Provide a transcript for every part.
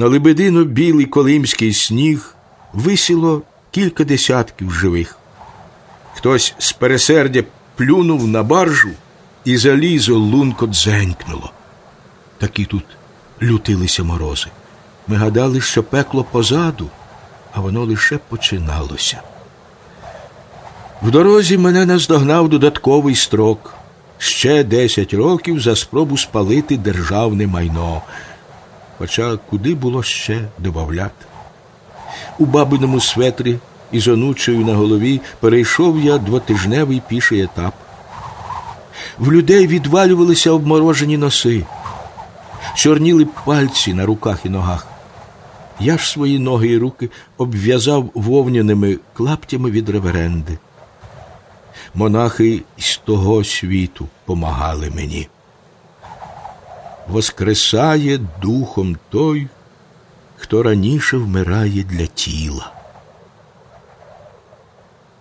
На лебедино білий колимський сніг висіло кілька десятків живих. Хтось з пересердя плюнув на баржу, і залізо лунко дзенькнуло. Такі тут лютилися морози. Ми гадали, що пекло позаду, а воно лише починалося. В дорозі мене наздогнав додатковий строк ще десять років за спробу спалити державне майно. Хоча куди було ще добавляти. У бабиному светрі із онучою на голові перейшов я двотижневий піший етап. В людей відвалювалися обморожені носи, чорніли пальці на руках і ногах. Я ж свої ноги і руки обв'язав вовняними клаптями від реверенди. Монахи з того світу помагали мені. Воскресає духом той, хто раніше вмирає для тіла.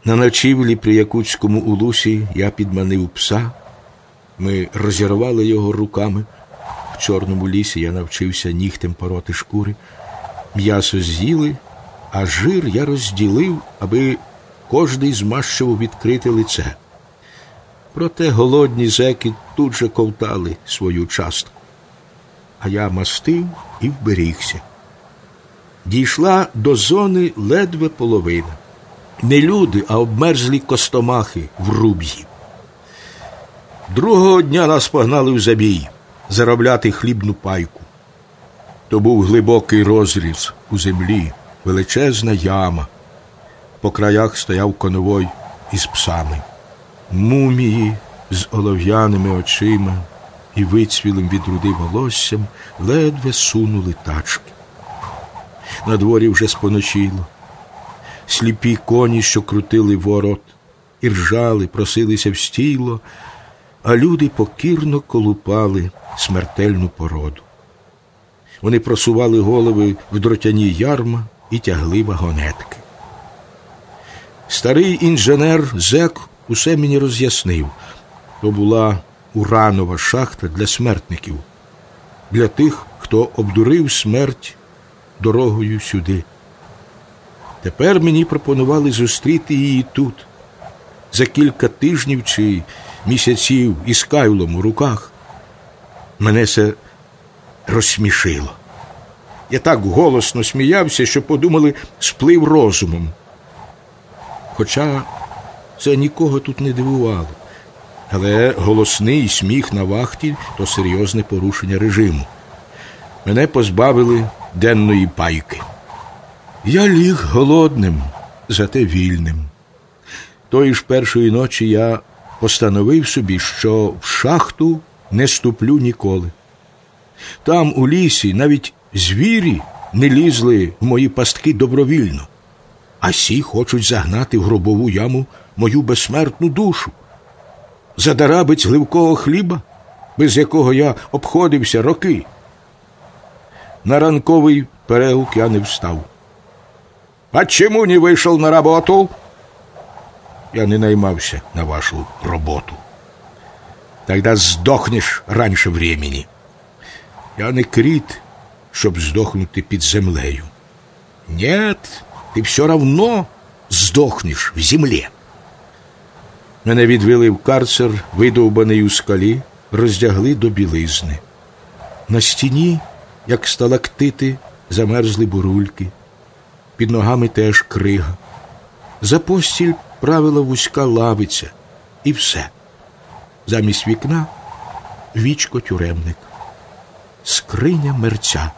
На ночівлі при Якутському улусі я підманив пса. Ми розірвали його руками. В чорному лісі я навчився нігтем пороти шкури. М'ясо з'їли, а жир я розділив, аби кожний змащував відкрите лице. Проте голодні зеки тут же ковтали свою частку. А я мастив і вберігся. Дійшла до зони ледве половина. Не люди, а обмерзлі костомахи в руб'ї. Другого дня нас погнали в забій заробляти хлібну пайку. То був глибокий розріз у землі, величезна яма. По краях стояв конвой із псами, мумії з олов'яними очима і вицвілим від руди волоссям ледве сунули тачки. На дворі вже споночило. Сліпі коні, що крутили ворот, і ржали, просилися в стіло, а люди покірно колупали смертельну породу. Вони просували голови в дротяні ярма і тягли вагонетки. Старий інженер Зек усе мені роз'яснив. То була уранова шахта для смертників, для тих, хто обдурив смерть дорогою сюди. Тепер мені пропонували зустріти її тут, за кілька тижнів чи місяців із кайлом у руках. Мене це розсмішило. Я так голосно сміявся, що подумали, сплив розумом. Хоча це нікого тут не дивувало. Але голосний сміх на вахті то серйозне порушення режиму. Мене позбавили денної пайки. Я ліг голодним, зате вільним. Тої ж першої ночі я постановив собі, що в шахту не ступлю ніколи. Там, у лісі, навіть звірі не лізли в мої пастки добровільно, а сі хочуть загнати в гробову яму мою безсмертну душу. Задарабець гливкого хліба, без якого я обходився роки. На ранковий перегук я не встав. «Почему не вийшов на роботу?» Я не наймався на вашу роботу. Тогда здохнеш раніше времени. Я не кріт, щоб здохнути під землею. Нет, ти все равно здохнеш в землі. Мене відвели в карцер, видовбаний у скалі, роздягли до білизни. На стіні, як сталактити, замерзли бурульки, під ногами теж крига. За постіль правила вузька лавиця, і все. Замість вікна вічко тюремник, скриня мерця.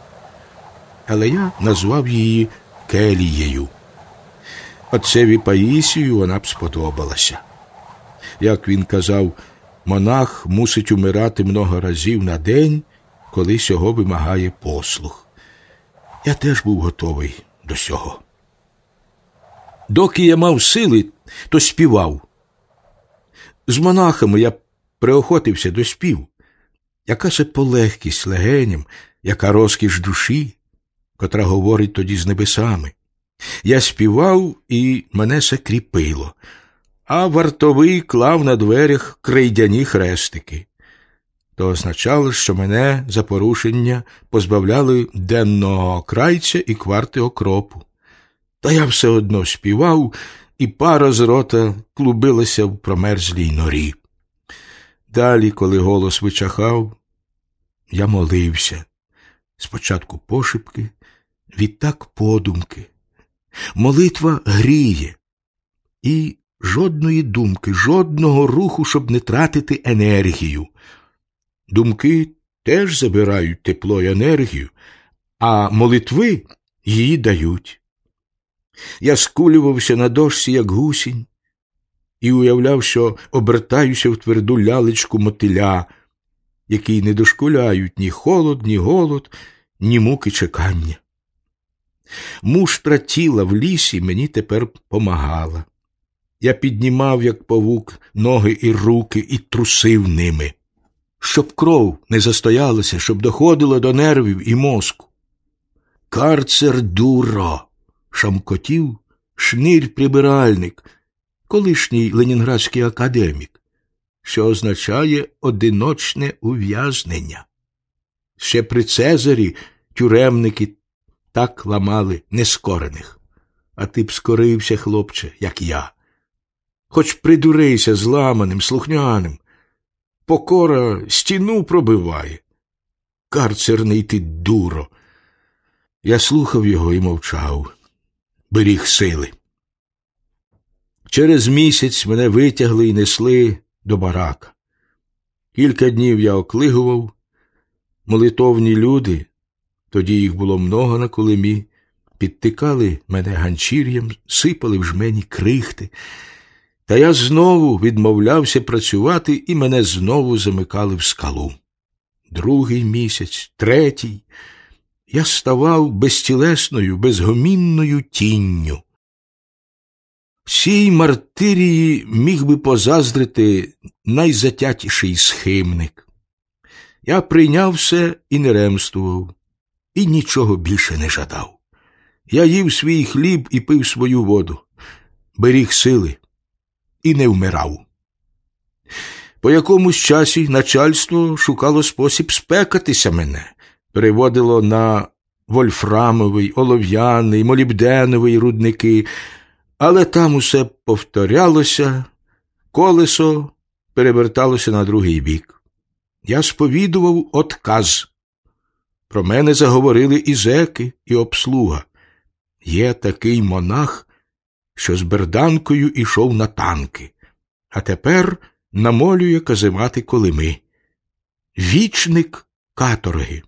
Але я назвав її келією. Отцеві Паїсію вона б сподобалася. Як він казав, монах мусить умирати много разів на день, коли сього вимагає послух. Я теж був готовий до сього. Доки я мав сили, то співав. З монахами я приохотився до спів. Яка це полегкість легеням, яка розкіш душі, котра говорить тоді з небесами. Я співав, і мене все кріпило, а вартовий клав на дверях крейдяні хрестики. то означало, що мене за порушення позбавляли денного крайця і кварти окропу. Та я все одно співав, і пара з рота клубилася в промерзлій норі. Далі, коли голос вичахав, я молився. Спочатку пошепки, відтак подумки. Молитва гріє, і жодної думки, жодного руху, щоб не тратити енергію. Думки теж забирають тепло й енергію, а молитви її дають. Я скулювався на дошці, як гусінь, і уявляв, що обертаюся в тверду лялечку мотиля, який не дошкуляють ні холод, ні голод, ні муки чекання. Муштра тіла в лісі мені тепер помагала. Я піднімав, як павук, ноги і руки і трусив ними, щоб кров не застоялася, щоб доходило до нервів і мозку. Карцер дуро, шамкотів шнирь прибиральник, колишній ленінградський академік, що означає одиночне ув'язнення. Ще при Цезарі тюремники так ламали нескорених. А ти б скорився, хлопче, як я. Хоч придурейся зламаним, слухняним. Покора стіну пробиває. Карцерний ти дуро. Я слухав його і мовчав, беріг сили. Через місяць мене витягли і несли до барака. Кілька днів я оклигував. Молитовні люди, тоді їх було много на колемі, підтикали мене ганчір'ям, сипали в жмені крихти. Та я знову відмовлявся працювати, і мене знову замикали в скалу. Другий місяць, третій, я ставав безтілесною, безгомінною тінню. Всій мартирії міг би позаздрити найзатятіший схимник. Я прийняв все і не ремствував, і нічого більше не жадав. Я їв свій хліб і пив свою воду, беріг сили і не вмирав. По якомусь часі начальство шукало спосіб спекатися мене, переводило на вольфрамовий, олов'яний, молібденовий рудники, але там усе повторялося, колесо переверталося на другий бік. Я сповідував отказ. Про мене заговорили і зеки, і обслуга. Є такий монах, що з берданкою ішов на танки, а тепер намолює казимати колими. Вічник каторги.